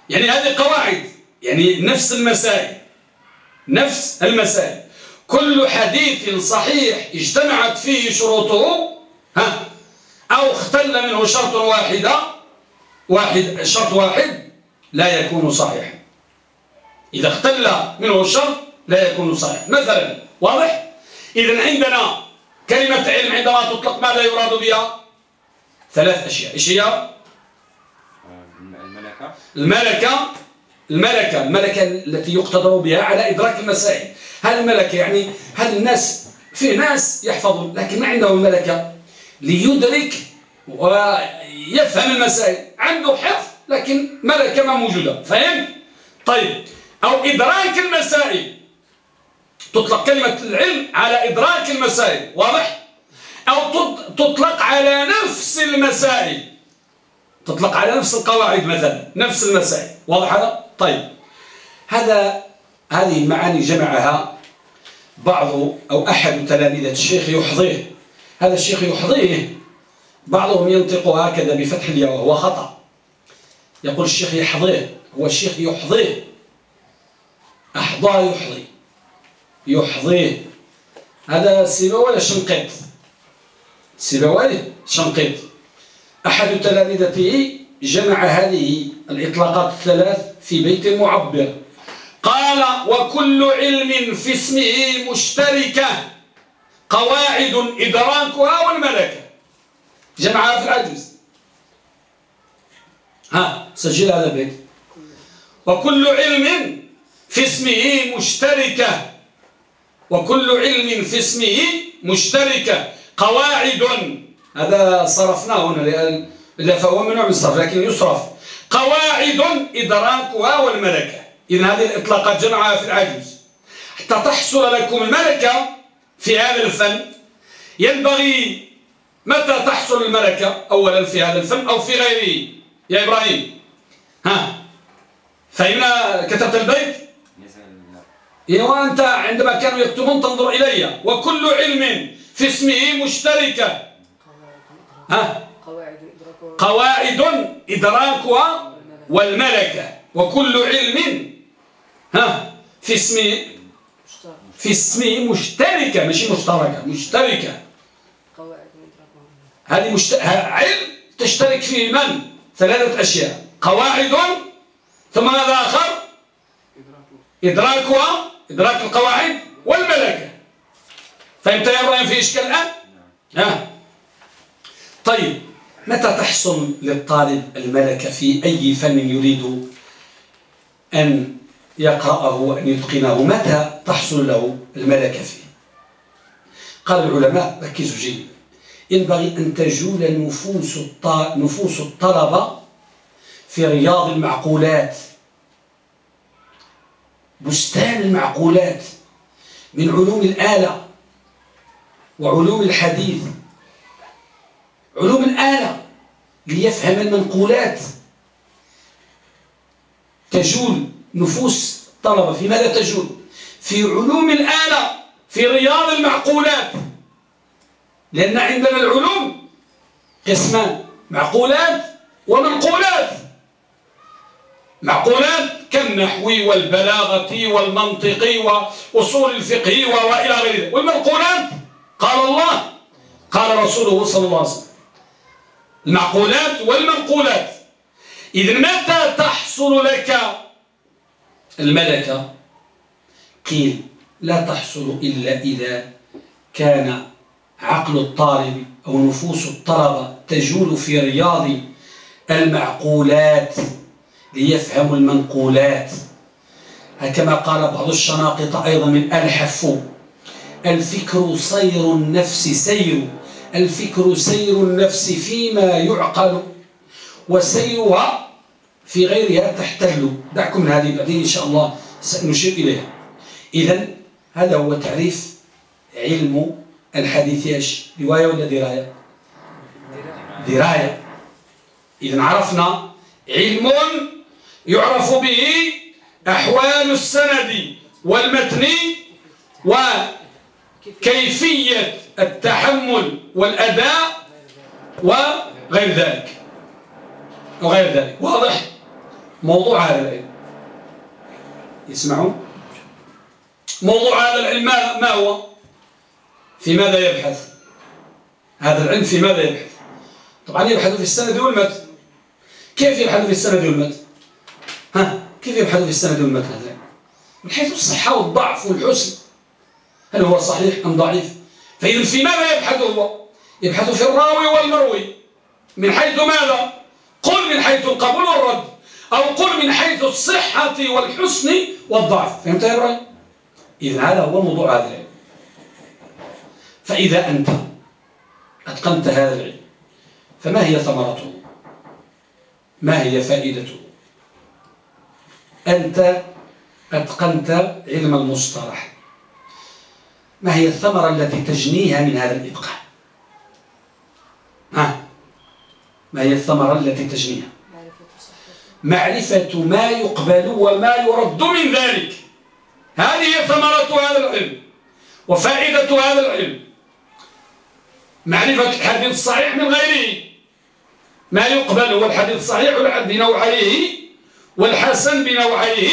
يعني هذه قواعد يعني نفس المسائل نفس المسائل. كل حديث صحيح اجتمعت فيه شروطه ها؟ أو اختل منه شرط واحدة واحد شرط واحد لا يكون صحيحا. إذا اختل منه الشرط لا يكون صحيح مثلا واضح؟ إذا عندنا كلمة علم عندما تطلق ماذا يراد بها؟ ثلاث أشياء. إيش هي؟ الملكة. الملكة الملكة الملكة التي يقتضى بها على إدراك المسائل. هل الملكة يعني هل الناس في ناس يحفظون لكن ما عندهم الملكة ليدرك ويفهم المسائل عنده حفظ لكن ملكة ما موجودة فهم؟ طيب أو إدراك المسائل تطلق كلمة العلم على إدراك المسائل واضح؟ أو تطلق على نفس المسائل تطلق على نفس القواعد مثلا نفس المسائل واضح هذا؟ طيب هذا هذه المعاني جمعها بعض أو أحد تلاميذ الشيخ يحظيه هذا الشيخ يحظيه بعضهم ينطق هكذا بفتح الياء وهو خطأ. يقول الشيخ يحظيه هو الشيخ يحظيه أحظى يحظي يحظيه هذا سيبويه شنقيط؟ سيبويه شنقيط. أحد تلامذته جمع هذه الإطلاقات الثلاث في بيت معبر. قال وكل علم في اسمه مشتركة قواعد إدراكها والملكة. جمعها في العجز ها سجل هذا البيت وكل علم في اسمه مشتركة وكل علم في اسمه مشتركة قواعد. هذا صرفناه هنا فهو منوع من الصرف لكن يصرف. قواعد إدراكها والملكة. إذن هذه الإطلاقات جمعها في العجز حتى تحصل لكم الملكة في هذا الفن. ينبغي متى تحصل الملكة؟ أولا في هذا الفن أو في غيره يا إبراهيم. ها. فإن كتبت البيت؟ إيه وأنت عندما كانوا يكتبون تنظر إلي وكل علم في اسمه مشتركة. ها. قواعد إدراكها والملكة. وكل علم ها في اسمه في اسمه مشتركة ماشي مشتركة مشتركة. هذه مشت... علم تشترك فيه من؟ ثلاثة أشياء. قواعد ثم ماذا آخر؟ إدراكها إدراك القواعد والملكة. فهمت يا إبراهيم في إشكال الآن؟ ها. طيب متى تحصل للطالب الملكة في أي فن يريد أن يقرأه وأن يتقنه. متى تحصل له الملكة فيه؟ قال العلماء ركزوا جيدا ينبغي أن تجول نفوس نفوس الطلبة في رياض المعقولات. بستان المعقولات من علوم الآلة وعلوم الحديث. علوم الآلة ليفهم المنقولات. تجول نفوس الطلبة في ماذا تجول في علوم الآلة في رياض المعقولات. لأن عندنا العلوم قسمان معقولات ومنقولات. معقولات كالنحو والبلاغة والمنطق وأصول الفقه وإلى غير ذلك. والمنقولات؟ قال الله قال رسوله صلى الله عليه وسلم. المعقولات والمنقولات. إذا متى تحصل لك الملكة قيل لا تحصل إلا إذا كان عقل الطالب أو نفوس الطلبة تجول في رياض المعقولات ليفهموا المنقولات. كما قال بعض الشناقط أيضا من الحف الفكر صير النفس سير الفكر سير النفس فيما يعقل وسيرها في غيرها تحتل. دعكم من هذه بعدين إن شاء الله سنشير إليها. إذا هذا هو تعريف علم الحديث. إيش؟ رواية ولا دراية؟ دراية. إذا عرفنا علم يعرف به أحوال السند والمتن وكيفية التحمل والأداء وغير ذلك. وغير ذلك. واضح؟ موضوع هذا العلم. يسمعون؟ موضوع هذا العلم ما هو؟ في ماذا يبحث؟ هذا العلم في ماذا يبحث؟ طبعا يبحث في السند والمتن. كيف يبحث في السند والمتن؟ ها؟ كيف يبحث في السند والمتن هذا من حيث الصحة والضعف والحسن. هل هو صحيح أم ضعيف؟ فإذا في ماذا يبحث هو؟ يبحث في الراوي والمروي. من حيث ماذا؟ قل من حيث القبول والرد. أو قل من حيث الصحة والحسن والضعف. فهمت يا إبراهيم؟ إذا هذا هو موضوع هذا العلم. فإذا أنت أتقنت هذا العلم فما هي ثمرته؟ ما هي فائدته؟ أنت أتقنت علم المصطلح. ما هي الثمرة التي تجنيها من هذا الإتقان ها؟ ما هي الثمرة التي تجنيها؟ معرفة ما يقبل وما يرد من ذلك. هذه هي ثمرة هذا العلم وفائدة هذا العلم. معرفة الحديث الصحيح من غيره. ما يقبل هو الحديث الصحيح بنوعيه والحسن بنوعيه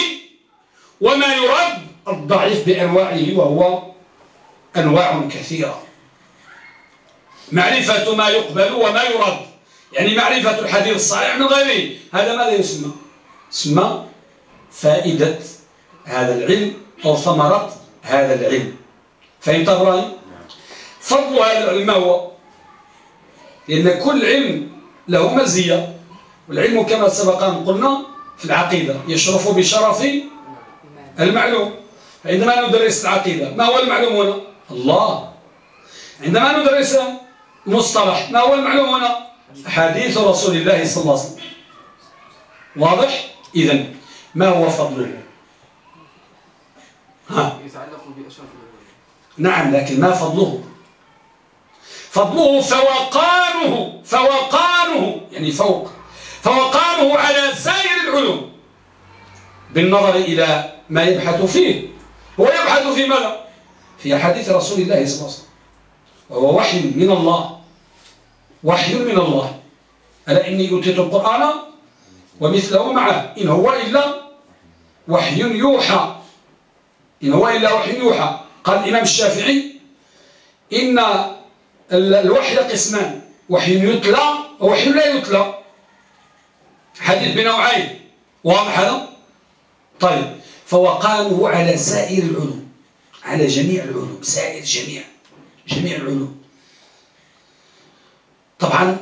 وما يرد الضعيف بأنواعه وهو أنواع كثيرة. معرفة ما يقبل وما يرد. يعني معرفة الحديث الصحيح. من غيره هذا ماذا يسمى؟ يسمى فائدة هذا العلم أو ثمرة هذا العلم. فهمت إبراهيم؟ فضل هذا العلم هو؟ لأن كل علم له مزية. والعلم كما سبق أن قلنا في العقيدة يشرف بشرف المعلوم. عندما ندرس العقيدة ما هو المعلوم هنا؟ الله. عندما ندرس مصطلح ما هو المعلوم هنا؟ حديث رسول الله صلى الله عليه وسلم. واضح؟ إذا ما هو فضله؟ ها؟ نعم لكن ما فضله؟ فضله فوقانه فوقانه يعني فوق فوقانه على سائر العلوم. بالنظر إلى ما يبحث فيه. هو يبحث في ماذا؟ في حديث رسول الله صلى الله عليه وسلم. وهو وحي من الله. وحي من الله. ألا إني أوتيت القرآن ومثله معه. إن هو إلا وحي يوحى. إن هو إلا وحي يوحى. قال الإمام الشافعي إن الوحي قسمان. وحي يتلى ووحي لا يتلى. حديث بنوعين. واضح هذا؟ طيب. فوقانه على سائر العلوم. على جميع العلوم. سائر جميع. جميع العلوم. طبعا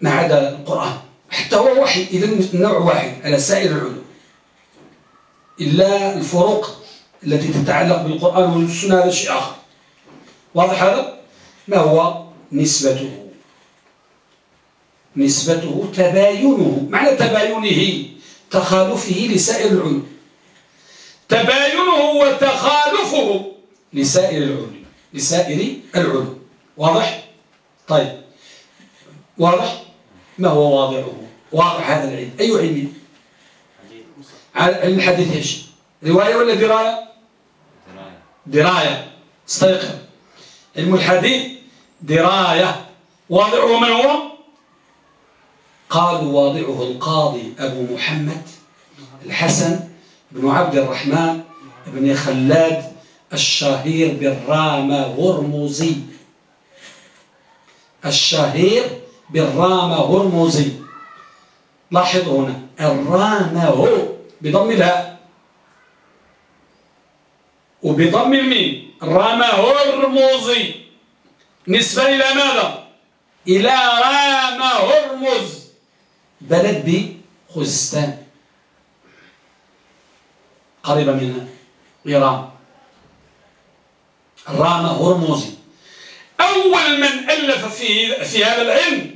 ما عدا القرآن. حتى هو وحي إذا النوع واحد على سائر العلوم. إلا الفروق التي تتعلق بالقرآن والسنة هذا شيء آخر. واضح هذا؟ ما هو؟ نسبته. نسبته تباينه. معنى تباينه؟ تخالفه لسائر العلوم. تباينه وتخالفه. لسائر العلوم. لسائر العلوم. واضح؟ طيب. واضح؟ ما هو واضعه واضح هذا العلم. أي علم؟ علم الحديث إيش؟ رواية ولا دراية؟ دراية. استيقظ علم الحديث دراية. واضعه من هو؟ قالوا واضعه القاضي أبو محمد الحسن بن عبد الرحمن بن خلاد الشهير بالرامة غرموزي. الشهير بالرامة غرموزي لاحظوا هنا الرامة هو بضم الهاء. وبضم الميم رامة هرموزي نسبة إلى ماذا؟ إلى رامة هرمز بلد بخزستان قريبة من إيران رامة هرموزي أول من ألف في, في هذا العلم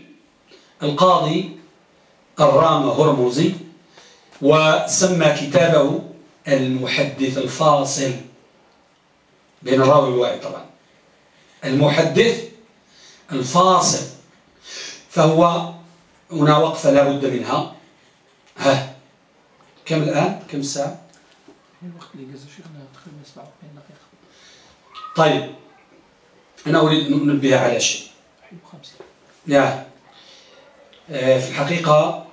القاضي الرامة هرموزي وسمى كتابه المحدث الفاصل بين الراوي والواعي طبعا. المحدث الفاصل فهو هنا وقفة لا بد منها. ها كم الآن؟ كم الساعة الوقت اللي جاز شيخنا تقريبا 47 دقيقة طيب أنا أريد أن أنبه على شيء. يا آه، في الحقيقة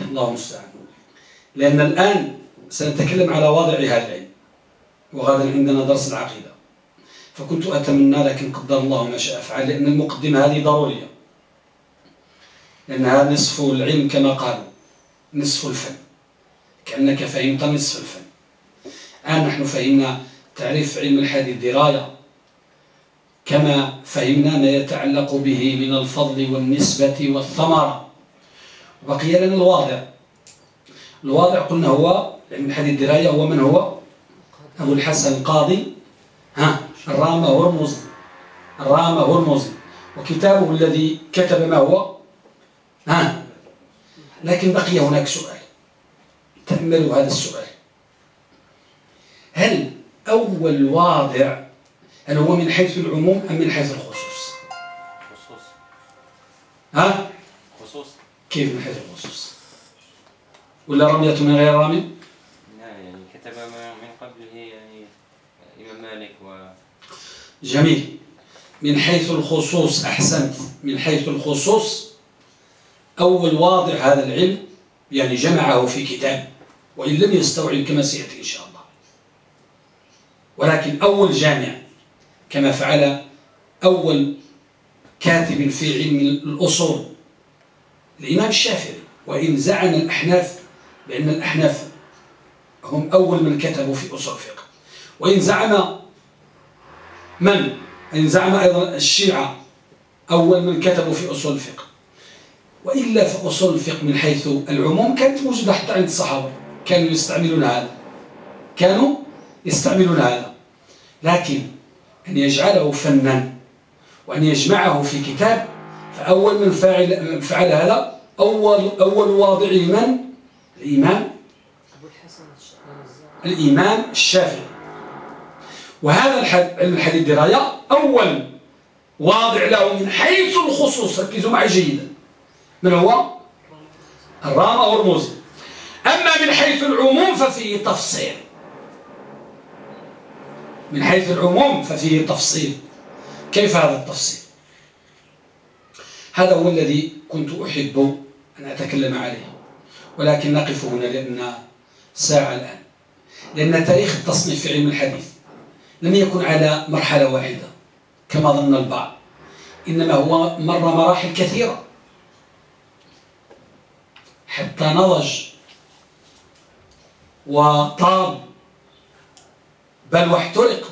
الله المستعان. لأن الآن سنتكلم على واضع هذا العلم وغدا عندنا درس العقيدة. فكنت أتمنى لكن قدر الله ما شاء فعل لأن المقدمة هذه ضرورية. لأنها نصف العلم كما قالوا نصف الفن. كأنك فهمت نصف الفن. الآن نحن فهمنا تعريف علم الحديث دراية. كما فهمنا ما يتعلق به من الفضل والنسبة والثمرة. وبقي لنا الواضع. الواضع قلنا هو علم الحديث دراية هو من هو؟ أبو الحسن القاضي. ها الرامة هرمزي الرامة هرمزي وكتابه الذي كتب ما هو؟ ها لكن بقي هناك سؤال. تأملوا هذا السؤال. هل أول واضع هل هو من حيث العموم أم من حيث الخصوص؟ خصوص. ها؟ خصوص. كيف من حيث الخصوص؟ ولا رمية من غير رامي لا يعني كتب من قبله يعني إمام مالك و جميل. من حيث الخصوص أحسنت. من حيث الخصوص أول واضع هذا العلم يعني جمعه في كتاب وإن لم يستوعب كما سيأتي إن شاء الله. ولكن أول جامع كما فعل أول كاتب في علم الأصول الإمام الشافعي. وإن زعم الأحناف بأن الأحناف هم أول من كتبوا في أصول الفقه. وإن زعم من؟ إن زعم أيضا الشيعة أول من كتبوا في أصول الفقه. وإلا في أصول الفقه من حيث العموم كانت موجودة حتى عند الصحابة. كانوا يستعملون هذا. كانوا يستعملون هذا. لكن أن يجعله فنا وأن يجمعه في كتاب فأول من فعل, فعل هذا أول, أول واضع من؟ الإمام. الإمام الشافعي. وهذا الحديث دراية أول واضع له من حيث الخصوص. ركزوا معي جيدا. من هو؟ الرامة والرموز أما من حيث العموم ففيه تفصيل. من حيث العموم ففيه تفصيل. كيف هذا التفصيل؟ هذا هو الذي كنت أحب أن أتكلم عليه ولكن نقف هنا لأن ساعة الآن. لأن تاريخ التصنيف في علم الحديث لم يكن على مرحلة واحدة كما ظن البعض. إنما هو مر مراحل كثيرة. حتى نضج وطاب بل واحترق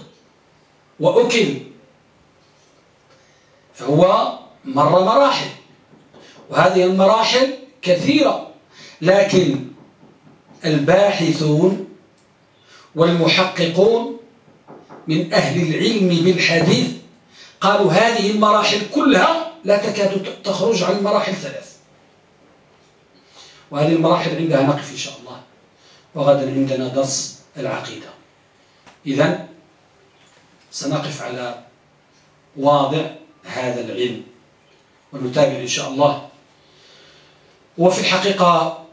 وأكل. فهو مر مراحل. وهذه المراحل كثيرة. لكن الباحثون والمحققون من أهل العلم بالحديث قالوا هذه المراحل كلها لا تكاد تخرج عن المراحل ثلاث. وهذه المراحل عندها نقف إن شاء الله. وغدا عندنا درس العقيدة. إذا سنقف على واضع هذا العلم ونتابع إن شاء الله. وفي الحقيقة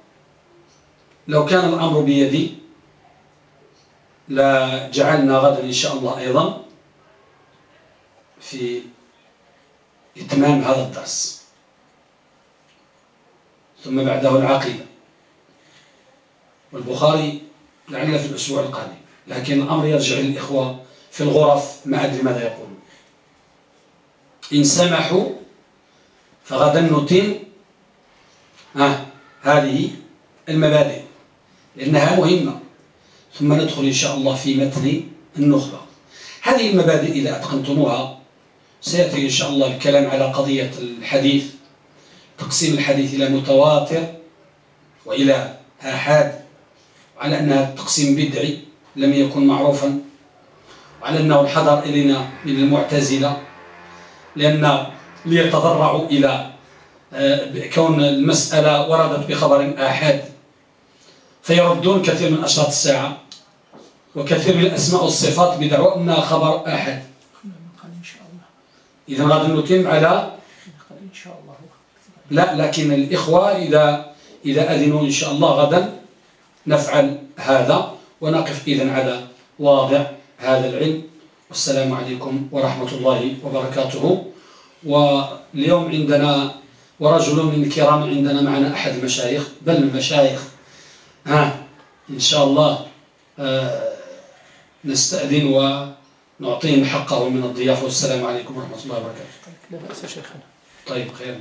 لو كان الأمر بيدي لجعلنا غدا إن شاء الله أيضا في إتمام هذا الدرس. ثم بعده العقيدة. والبخاري لعل في الأسبوع القادم. لكن الأمر يرجع للإخوة في الغرف ما أدري ماذا يقولون إن سمحوا فغدا نتم آه هذه المبادئ لأنها مهمة. ثم ندخل إن شاء الله في متن النخبة. هذه المبادئ إذا أتقنتموها سيأتي إن شاء الله الكلام على قضية الحديث تقسيم الحديث إلى متواتر وإلى آحاد وعلى أنها تقسيم بدعي. لم يكن معروفا. وعلى أنه الحذر إلينا من المعتزلة لأن ليتضرعوا إلى آه، كون المسألة وردت بخبر آحاد. فيردون كثير من أشراط الساعة وكثير من الأسماء والصفات بدعوى أنها خبر آحاد. إذا غادي نتم على لا لكن الإخوة إذا إذا أذنوا إن شاء الله غدا نفعل هذا. ونقف إذن على واضع هذا العلم. والسلام عليكم ورحمة الله وبركاته. واليوم عندنا ورجل من الكرام عندنا معنا أحد المشايخ. بل المشايخ ها إن شاء الله آه نستأذن ونعطيهم حقه من الضيافة والسلام عليكم ورحمة الله وبركاته. لا بأس شيخنا طيب خير